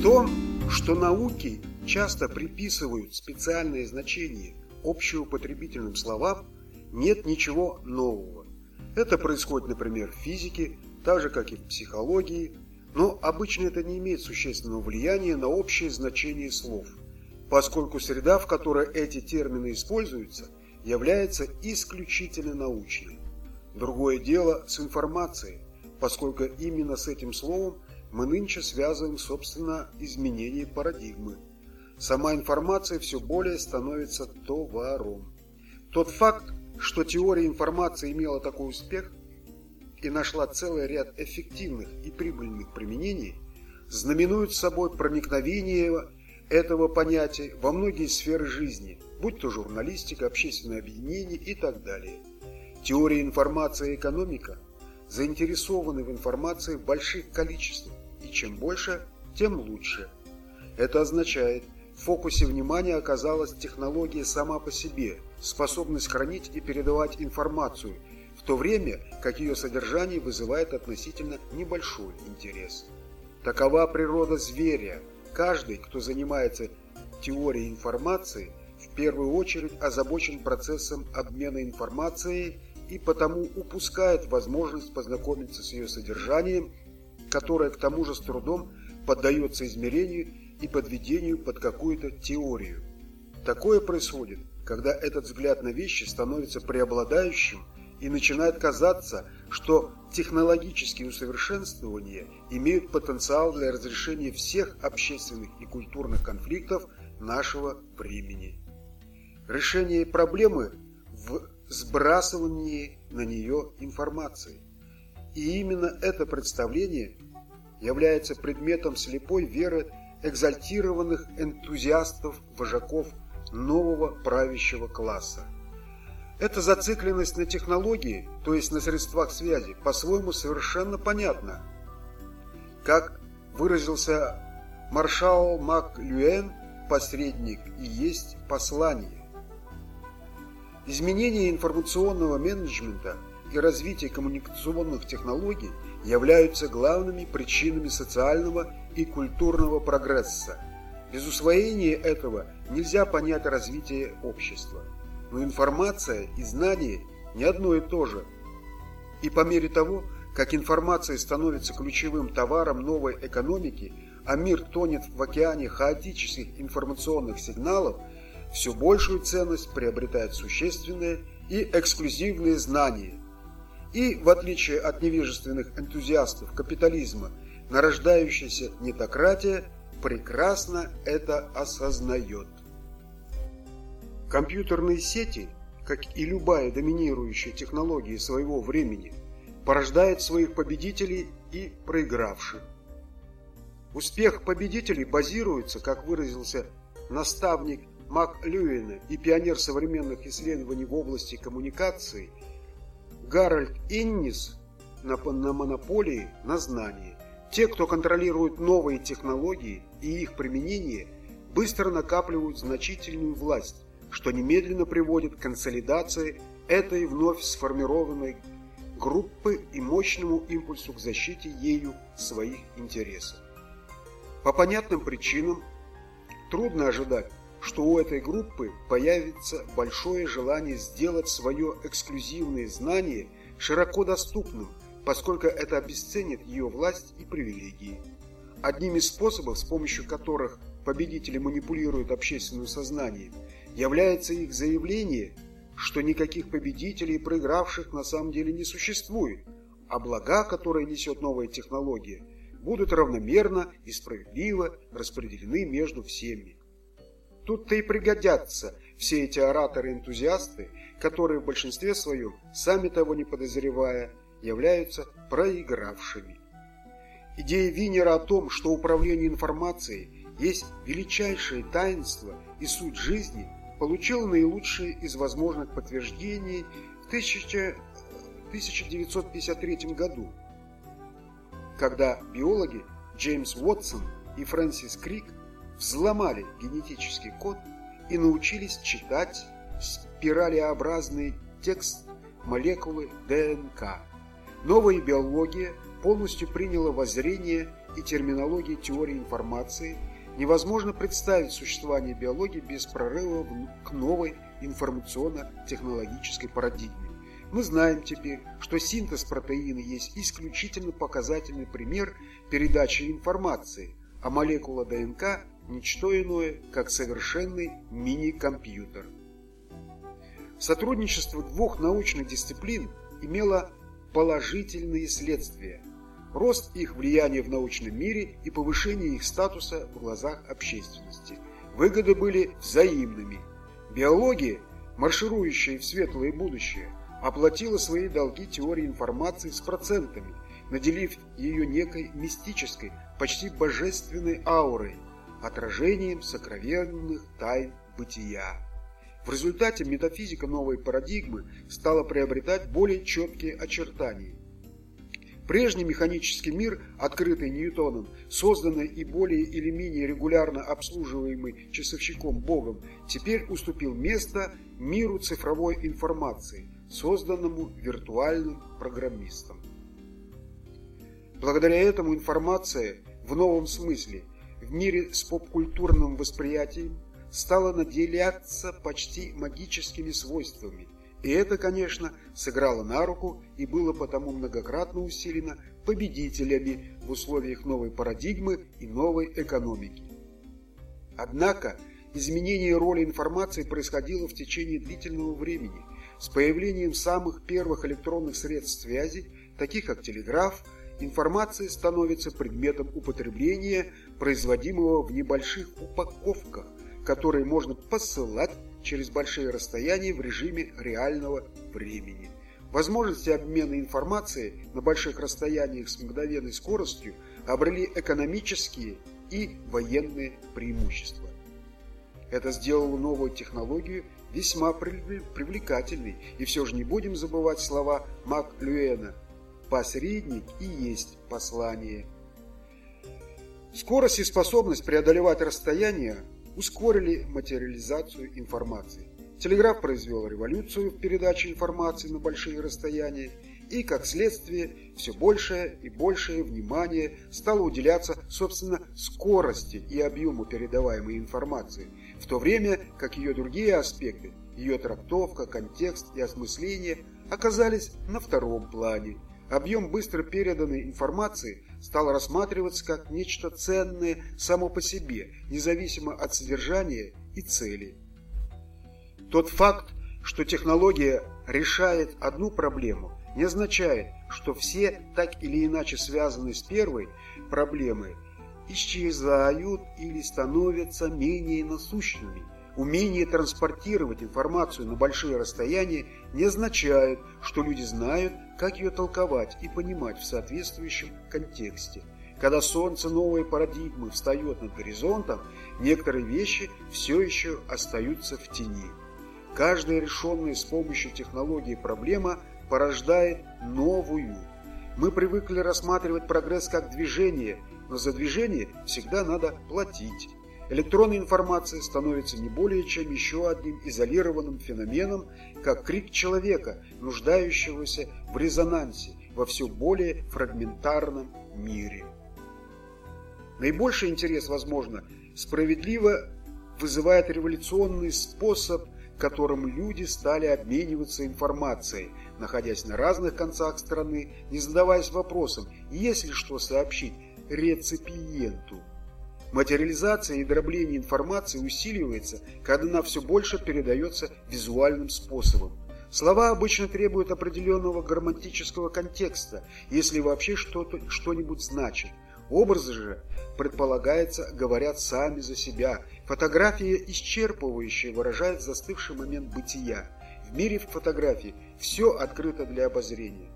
В том, что науки часто приписывают специальные значения общеупотребительным словам, нет ничего нового. Это происходит, например, в физике, так же, как и в психологии, но обычно это не имеет существенного влияния на общее значение слов, поскольку среда, в которой эти термины используются, является исключительно научной. Другое дело с информацией, поскольку именно с этим словом мы нынче связываем, собственно, изменение парадигмы. Сама информация все более становится товаром. Тот факт, что теория информации имела такой успех и нашла целый ряд эффективных и прибыльных применений, знаменует собой проникновение этого понятия во многие сферы жизни, будь то журналистика, общественное объединение и так далее. Теория информации и экономика заинтересованы в информации в больших количествах, чем больше, тем лучше. Это означает, в фокусе внимания оказалась технология сама по себе, способность хранить и передавать информацию, в то время как ее содержание вызывает относительно небольшой интерес. Такова природа зверя. Каждый, кто занимается теорией информации, в первую очередь озабочен процессом обмена информацией и потому упускает возможность познакомиться с ее содержанием, которое к тому же с трудом поддается измерению и подведению под какую-то теорию. Такое происходит, когда этот взгляд на вещи становится преобладающим и начинает казаться, что технологические усовершенствования имеют потенциал для разрешения всех общественных и культурных конфликтов нашего времени. Решение проблемы в сбрасывании на нее информации. И именно это представление является предметом слепой веры экзальтированных энтузиастов, вожаков нового правящего класса. Эта зацикленность на технологии, то есть на средствах связи, по-своему совершенно понятна. Как выразился маршал МакЛюэн, посредник и есть послание. Изменение информационного менеджмента и развитие коммуникационных технологий являются главными причинами социального и культурного прогресса. Без усвоения этого нельзя понять развитие общества. Но информация и знание не одно и то же. И по мере того, как информация становится ключевым товаром новой экономики, а мир тонет в океане хаотических информационных сигналов, все большую ценность приобретают существенные и эксклюзивные знания. И, в отличие от невежественных энтузиастов капитализма, нарождающаяся нетократия прекрасно это осознает. Компьютерные сети, как и любая доминирующая технология своего времени, порождают своих победителей и проигравших. Успех победителей базируется, как выразился наставник Мак Люина и пионер современных исследований в области коммуникации Гарольд Иннис на, на монополии на знание. Те, кто контролирует новые технологии и их применение, быстро накапливают значительную власть, что немедленно приводит к консолидации этой вновь сформированной группы и мощному импульсу к защите ею своих интересов. По понятным причинам трудно ожидать, что у этой группы появится большое желание сделать свое эксклюзивное знание широко доступным, поскольку это обесценит ее власть и привилегии. Одним из способов, с помощью которых победители манипулируют общественным сознанием, является их заявление, что никаких победителей и проигравших на самом деле не существует, а блага, которые несет новая технология, будут равномерно и справедливо распределены между всеми. Тут-то и пригодятся все эти ораторы-энтузиасты, которые в большинстве своем, сами того не подозревая, являются проигравшими. Идея Винера о том, что управление информацией есть величайшее таинство и суть жизни, получила наилучшие из возможных подтверждений в 1953 году, когда биологи Джеймс Уотсон и Фрэнсис Крик взломали генетический код и научились читать спиралеобразный текст молекулы ДНК. Новая биология полностью приняла воззрение и терминологии теории информации, невозможно представить существование биологии без прорыва к новой информационно-технологической парадигме. Мы знаем теперь, что синтез протеина есть исключительно показательный пример передачи информации, а молекула ДНК – ничто иное, как совершенный мини-компьютер. Сотрудничество двух научных дисциплин имело положительные следствия. Рост их влияния в научном мире и повышение их статуса в глазах общественности. Выгоды были взаимными. Биология, марширующая в светлое будущее, оплатила свои долги теории информации с процентами, наделив ее некой мистической, почти божественной аурой, отражением сокровенных тайн бытия. В результате метафизика новой парадигмы стала приобретать более четкие очертания. Прежний механический мир, открытый Ньютоном, созданный и более или менее регулярно обслуживаемый часовщиком Богом, теперь уступил место миру цифровой информации, созданному виртуальным программистом. Благодаря этому информация в новом смысле, мире с попкультурным восприятием, стала наделяться почти магическими свойствами. И это, конечно, сыграло на руку и было потому многократно усилено победителями в условиях новой парадигмы и новой экономики. Однако изменение роли информации происходило в течение длительного времени. С появлением самых первых электронных средств связи, таких как телеграф, информация становится предметом употребления, производимого в небольших упаковках, которые можно посылать через большие расстояния в режиме реального времени. Возможности обмена информацией на больших расстояниях с мгновенной скоростью обрели экономические и военные преимущества. Это сделало новую технологию весьма привлекательной, и все же не будем забывать слова Мак Люэна «посредник и есть послание». Скорость и способность преодолевать расстояния ускорили материализацию информации. Телеграф произвел революцию в передаче информации на большие расстояния, и, как следствие, все большее и большее внимание стало уделяться, собственно, скорости и объему передаваемой информации, в то время как ее другие аспекты, ее трактовка, контекст и осмысление оказались на втором плане. Объем быстро переданной информации стал рассматриваться как нечто ценное само по себе, независимо от содержания и цели. Тот факт, что технология решает одну проблему, не означает, что все так или иначе связанные с первой проблемой исчезают или становятся менее насущными. Умение транспортировать информацию на большие расстояния не означает, что люди знают, как ее толковать и понимать в соответствующем контексте. Когда солнце новой парадигмы встает над горизонтом, некоторые вещи все еще остаются в тени. Каждая решенная с помощью технологии проблема порождает новую. Мы привыкли рассматривать прогресс как движение, но за движение всегда надо платить. Электронная информация становится не более чем еще одним изолированным феноменом, как крик человека, нуждающегося в резонансе во все более фрагментарном мире. Наибольший интерес, возможно, справедливо вызывает революционный способ, которым люди стали обмениваться информацией, находясь на разных концах страны, не задаваясь вопросом, есть ли что сообщить реципиенту. Материализация и дробление информации усиливается, когда она все больше передается визуальным способом. Слова обычно требуют определенного грамматического контекста, если вообще что-то что-нибудь значит. Образы же, предполагается, говорят сами за себя. Фотография исчерпывающая выражает застывший момент бытия. В мире фотографии все открыто для обозрения.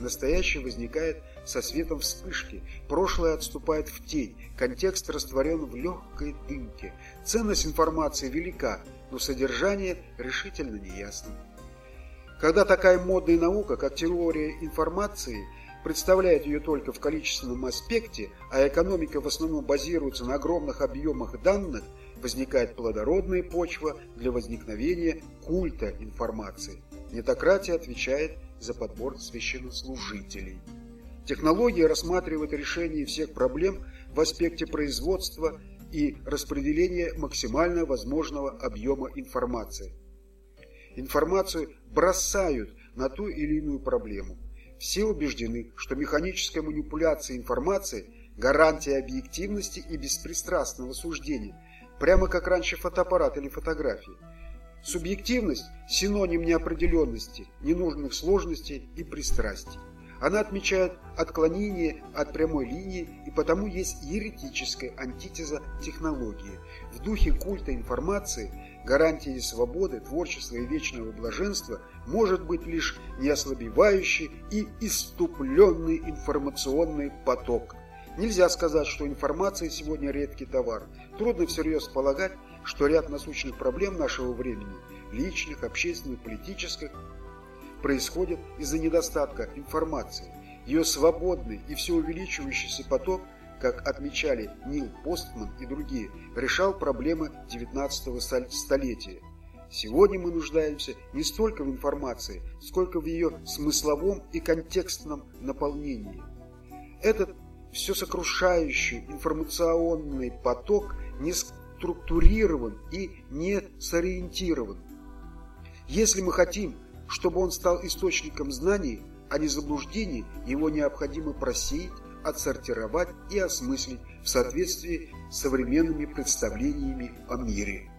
Настоящее возникает со светом вспышки, прошлое отступает в тень, контекст растворен в легкой дымке. Ценность информации велика, но содержание решительно неясно. Когда такая модная наука, как теория информации, представляет ее только в количественном аспекте, а экономика в основном базируется на огромных объемах данных, возникает плодородная почва для возникновения культа информации. Нетократия отвечает за подбор священнослужителей. Технология рассматривает решение всех проблем в аспекте производства и распределения максимально возможного объема информации. Информацию бросают на ту или иную проблему. Все убеждены, что механическая манипуляция информацией – гарантия объективности и беспристрастного суждения, прямо как раньше фотоаппарат или фотографии. Субъективность – синоним неопределенности, ненужных сложностей и пристрастий. Она отмечает отклонение от прямой линии и потому есть еретическая антитеза технологии. В духе культа информации гарантией свободы, творчества и вечного блаженства может быть лишь неослабевающий и иступленный информационный поток. Нельзя сказать, что информация сегодня редкий товар. Трудно всерьез полагать, что ряд насущных проблем нашего времени – личных, общественных, политических – происходит из-за недостатка информации. Ее свободный и все увеличивающийся поток, как отмечали Нил Постман и другие, решал проблемы 19 столетия. Сегодня мы нуждаемся не столько в информации, сколько в ее смысловом и контекстном наполнении. Этот все сокрушающий информационный поток не структурирован и не сориентирован. Если мы хотим чтобы он стал источником знаний, а не заблуждений, его необходимо просеять, отсортировать и осмыслить в соответствии с современными представлениями о мире.